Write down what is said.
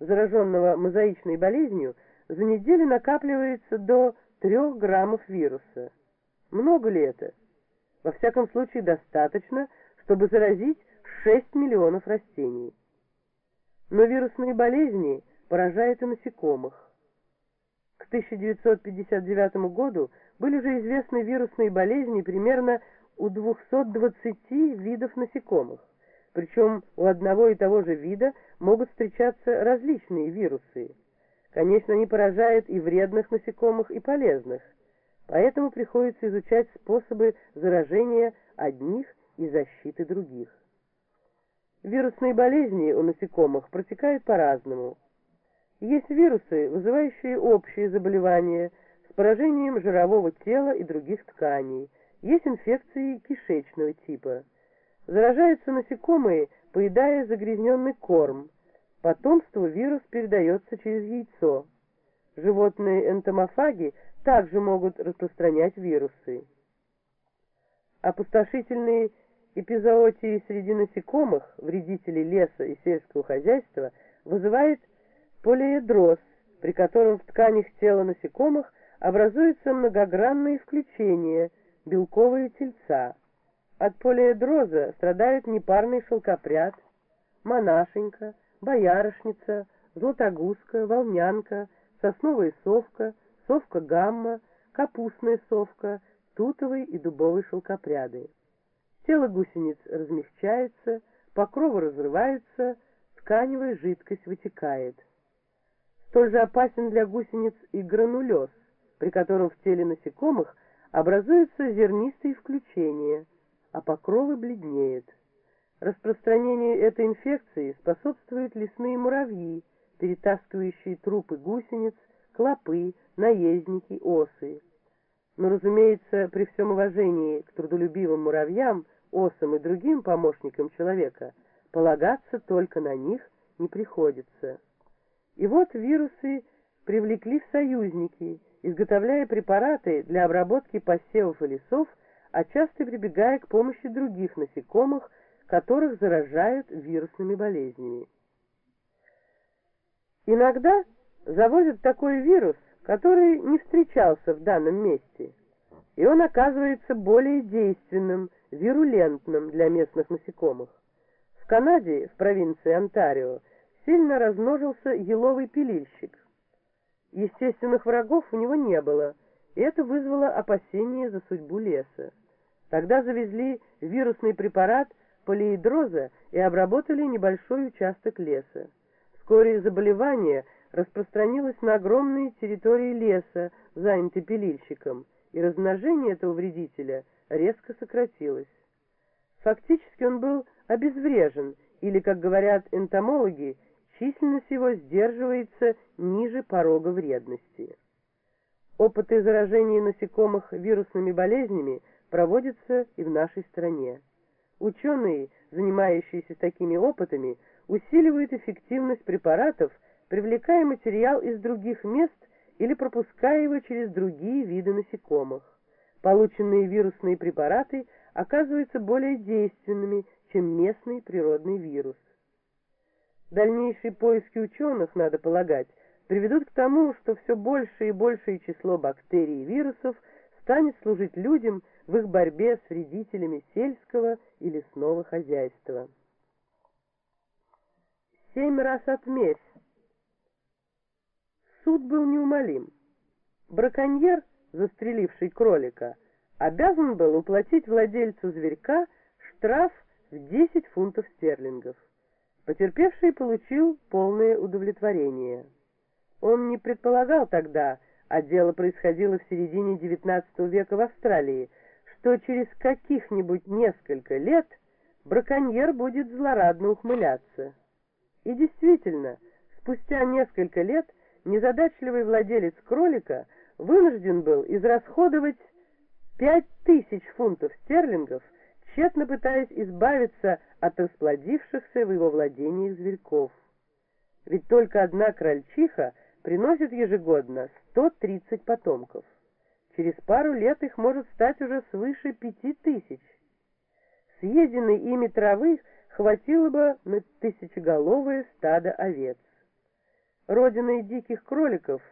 зараженного мозаичной болезнью, за неделю накапливается до 3 граммов вируса. Много ли это? Во всяком случае достаточно, чтобы заразить 6 миллионов растений. Но вирусные болезни поражают и насекомых. К 1959 году были уже известны вирусные болезни примерно у 220 видов насекомых. Причем у одного и того же вида могут встречаться различные вирусы. Конечно, они поражают и вредных насекомых, и полезных. Поэтому приходится изучать способы заражения одних и защиты других. Вирусные болезни у насекомых протекают по-разному. Есть вирусы, вызывающие общие заболевания с поражением жирового тела и других тканей. Есть инфекции кишечного типа. Заражаются насекомые, поедая загрязненный корм. Потомству вирус передается через яйцо. Животные энтомофаги также могут распространять вирусы. Опустошительные эпизоотии среди насекомых, вредителей леса и сельского хозяйства, вызывает полиэдроз, при котором в тканях тела насекомых образуются многогранные включения, белковые тельца. От полиэдроза страдают непарный шелкопряд, монашенька, боярышница, златогузка, волнянка, сосновая совка, совка гамма, капустная совка, тутовый и дубовый шелкопряды. Тело гусениц размягчается, покровы разрываются, тканевая жидкость вытекает. Столь же опасен для гусениц и гранулез, при котором в теле насекомых образуются зернистые включения – а покровы бледнеют. Распространению этой инфекции способствуют лесные муравьи, перетаскивающие трупы гусениц, клопы, наездники, осы. Но, разумеется, при всем уважении к трудолюбивым муравьям, осам и другим помощникам человека, полагаться только на них не приходится. И вот вирусы привлекли в союзники, изготовляя препараты для обработки посевов и лесов, а часто прибегая к помощи других насекомых, которых заражают вирусными болезнями. Иногда завозят такой вирус, который не встречался в данном месте, и он оказывается более действенным, вирулентным для местных насекомых. В Канаде, в провинции Онтарио, сильно размножился еловый пилильщик. Естественных врагов у него не было, и это вызвало опасения за судьбу леса. Тогда завезли вирусный препарат полиэдроза и обработали небольшой участок леса. Вскоре заболевание распространилось на огромные территории леса, занятые пилильщиком, и размножение этого вредителя резко сократилось. Фактически он был обезврежен, или, как говорят энтомологи, численность его сдерживается ниже порога вредности. Опыты заражения насекомых вирусными болезнями – проводится и в нашей стране. Ученые, занимающиеся такими опытами, усиливают эффективность препаратов, привлекая материал из других мест или пропуская его через другие виды насекомых. Полученные вирусные препараты оказываются более действенными, чем местный природный вирус. Дальнейшие поиски ученых, надо полагать, приведут к тому, что все большее и большее число бактерий и вирусов станет служить людям в их борьбе с вредителями сельского и лесного хозяйства. Семь раз отмерь. Суд был неумолим. Браконьер, застреливший кролика, обязан был уплатить владельцу зверька штраф в 10 фунтов стерлингов. Потерпевший получил полное удовлетворение. Он не предполагал тогда, а дело происходило в середине XIX века в Австралии, что через каких-нибудь несколько лет браконьер будет злорадно ухмыляться. И действительно, спустя несколько лет незадачливый владелец кролика вынужден был израсходовать пять тысяч фунтов стерлингов, тщетно пытаясь избавиться от расплодившихся в его владениях зверьков. Ведь только одна крольчиха приносит ежегодно 130 потомков. Через пару лет их может стать уже свыше пяти тысяч. Съеденной ими травы хватило бы на тысячеголовое стадо овец. Родиной диких кроликов